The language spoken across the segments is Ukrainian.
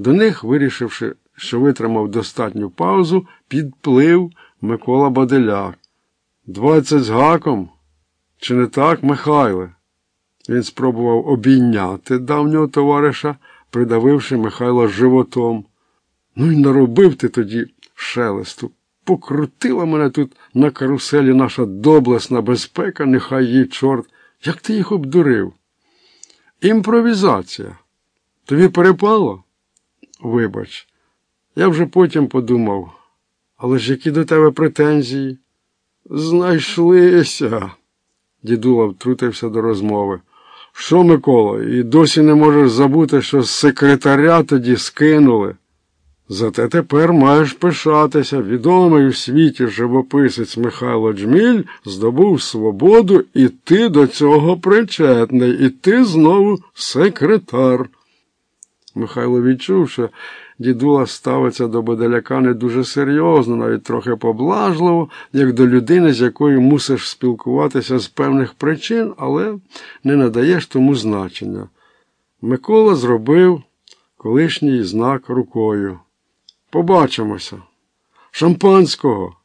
До них, вирішивши, що витримав достатню паузу, підплив Микола Баделяк. Двадцять з гаком? Чи не так, Михайле? Він спробував обійняти давнього товариша, придавивши Михайла животом. Ну й наробив ти тоді шелесту. Покрутила мене тут на каруселі наша доблесна безпека, нехай їй чорт. Як ти їх обдурив? Імпровізація. Тобі перепало? Вибач, я вже потім подумав. Але ж які до тебе претензії? Знайшлися. Дідула втрутився до розмови. Що, Микола, і досі не можеш забути, що з секретаря тоді скинули. Зате тепер маєш пишатися. Відомий у світі живописець Михайло Джміль здобув свободу, і ти до цього причетний, і ти знову секретар. Михайло відчув, що дідула ставиться до Бодаляка не дуже серйозно, навіть трохи поблажливо, як до людини, з якою мусиш спілкуватися з певних причин, але не надаєш тому значення. Микола зробив колишній знак рукою. Побачимося. Шампанського?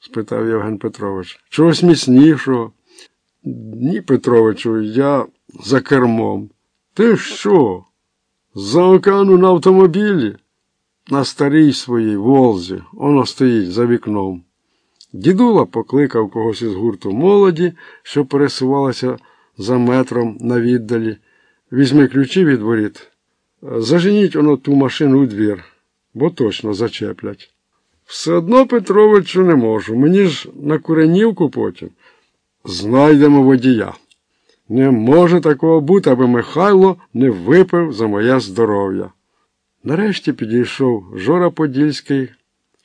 спитав Євген Петрович. Чогось міцнішого? Ні, Петровичу, я за кермом. Ти що? За океану на автомобілі? На старій своїй волзі, воно стоїть за вікном. Дідула покликав когось із гурту молоді, що пересувалася за метром на віддалі. Візьми ключі від воріт. Заженіть воно ту машину у двір бо точно зачеплять. Все одно, Петровичу, не можу. Мені ж на куренівку потім. Знайдемо водія. Не може такого бути, аби Михайло не випив за моє здоров'я. Нарешті підійшов Жора Подільський,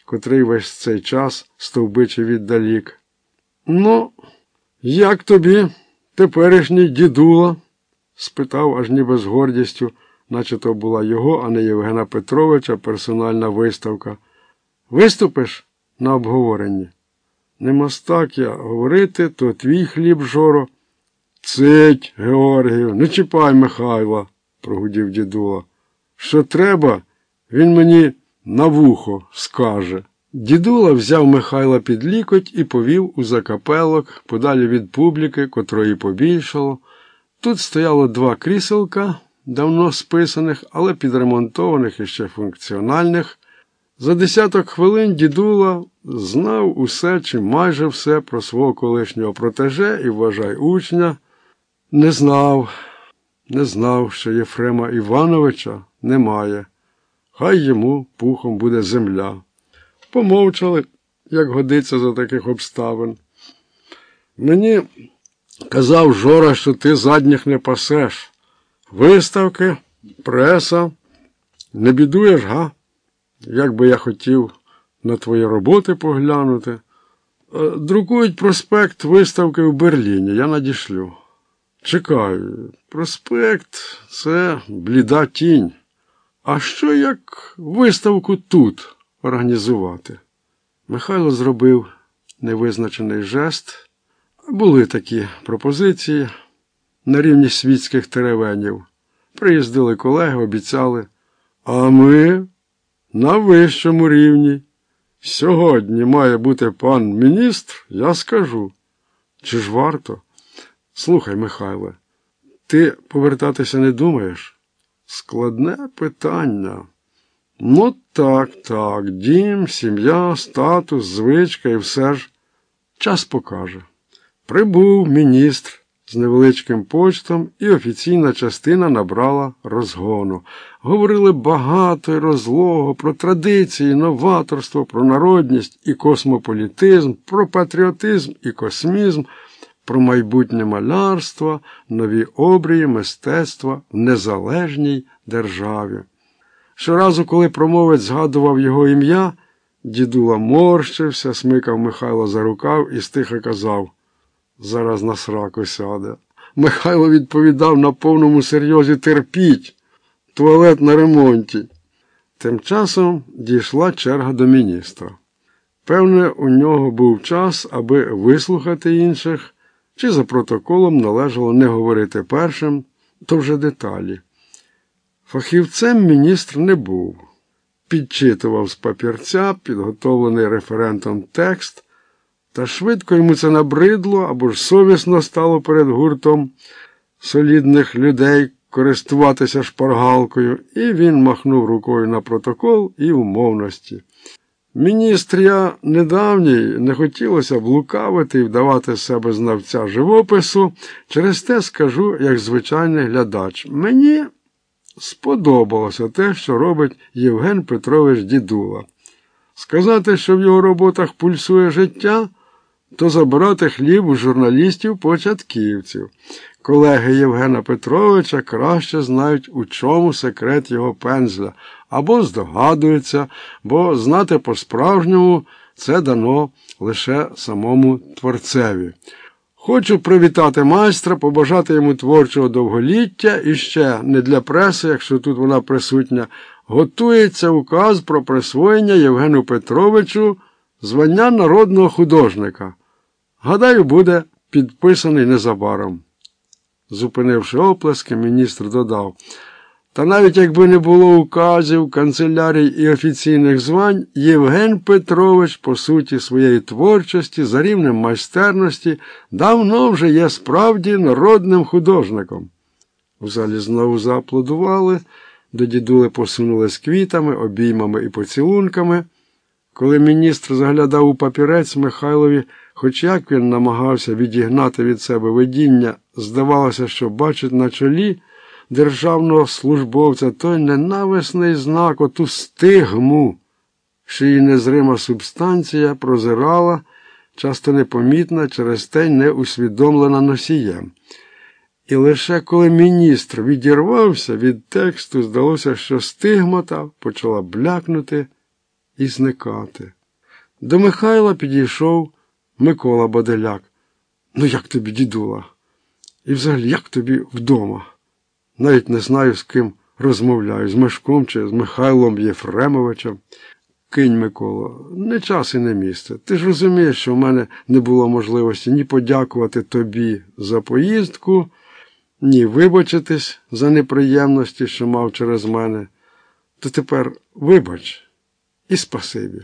котрий весь цей час стовбичив віддалік. Ну, як тобі, теперішній дідула? спитав аж ніби з гордістю наче то була його, а не Євгена Петровича персональна виставка. Виступиш на обговоренні? Не мастак я говорити, то твій хліб, Жоро. Цить, Георгію, не чіпай Михайла, прогудів дідула. Що треба, він мені на вухо скаже. Дідула взяв Михайла під лікоть і повів у закапелок, подалі від публіки, котрої побільшало. Тут стояло два кріселка давно списаних, але підремонтованих і ще функціональних. За десяток хвилин дідула знав усе чи майже все про свого колишнього протеже і вважай учня. Не знав, не знав, що Єфрема Івановича немає. Хай йому пухом буде земля. Помовчали, як годиться за таких обставин. Мені казав Жора, що ти задніх не пасеш. Виставки, преса. Не бідуєш, га? Як би я хотів на твої роботи поглянути. Е, друкують проспект виставки в Берліні. Я надішлю. Чекаю, проспект це бліда тінь. А що як виставку тут організувати? Михайло зробив невизначений жест. Були такі пропозиції на рівні світських теревенів. Приїздили колеги, обіцяли. А ми на вищому рівні. Сьогодні має бути пан міністр, я скажу. Чи ж варто? Слухай, Михайле, ти повертатися не думаєш? Складне питання. Ну, так, так, дім, сім'я, статус, звичка і все ж час покаже. Прибув міністр з невеличким почтом, і офіційна частина набрала розгону. Говорили багато і розлого про традиції, новаторство, про народність і космополітизм, про патріотизм і космізм, про майбутнє малярство, нові обрії мистецтва в незалежній державі. Щоразу, коли промовець згадував його ім'я, дідула морщився, смикав Михайло за рукав і стиха казав зараз на сраку сяде. Михайло відповідав на повному серйозі терпіть, туалет на ремонті. Тим часом дійшла черга до міністра. Певне, у нього був час, аби вислухати інших, чи за протоколом належало не говорити першим, то вже деталі. Фахівцем міністр не був. Підчитував з папірця, підготовлений референтом текст, та швидко йому це набридло або ж совісно стало перед гуртом солідних людей користуватися шпаргалкою, і він махнув рукою на протокол і умовності. Міністр я недавній не хотілося б лукавити і вдавати себе знавця живопису, через те скажу, як звичайний глядач. Мені сподобалося те, що робить Євген Петрович Дідула. Сказати, що в його роботах пульсує життя, то забирати хліб у журналістів-початківців. Колеги Євгена Петровича краще знають, у чому секрет його пензля, або здогадуються, бо знати по-справжньому це дано лише самому творцеві. Хочу привітати майстра, побажати йому творчого довголіття і ще не для преси, якщо тут вона присутня, готується указ про присвоєння Євгену Петровичу звання народного художника. Гадаю, буде підписаний незабаром. Зупинивши оплески, міністр додав. Та навіть якби не було указів, канцелярій і офіційних звань, Євген Петрович, по суті своєї творчості, за рівнем майстерності, давно вже є справді народним художником. У залі знову зааплодували, до дідули посунули з квітами, обіймами і поцілунками. Коли міністр заглядав у папірець Михайлові, хоч як він намагався відігнати від себе видіння, здавалося, що бачить на чолі державного службовця той ненависний знак, оту стигму, що її незрима субстанція прозирала, часто непомітна, через те не усвідомлена носієм. І лише коли міністр відірвався від тексту, здалося, що стигмата почала блякнути і зникати. До Михайла підійшов Микола Баделяк. Ну, як тобі, дідула? І взагалі, як тобі вдома? Навіть не знаю, з ким розмовляю, з Мешком чи з Михайлом Єфремовичем. Кинь, Микола, не час і не місце. Ти ж розумієш, що в мене не було можливості ні подякувати тобі за поїздку, ні вибачитись за неприємності, що мав через мене. То тепер вибач і спасибі.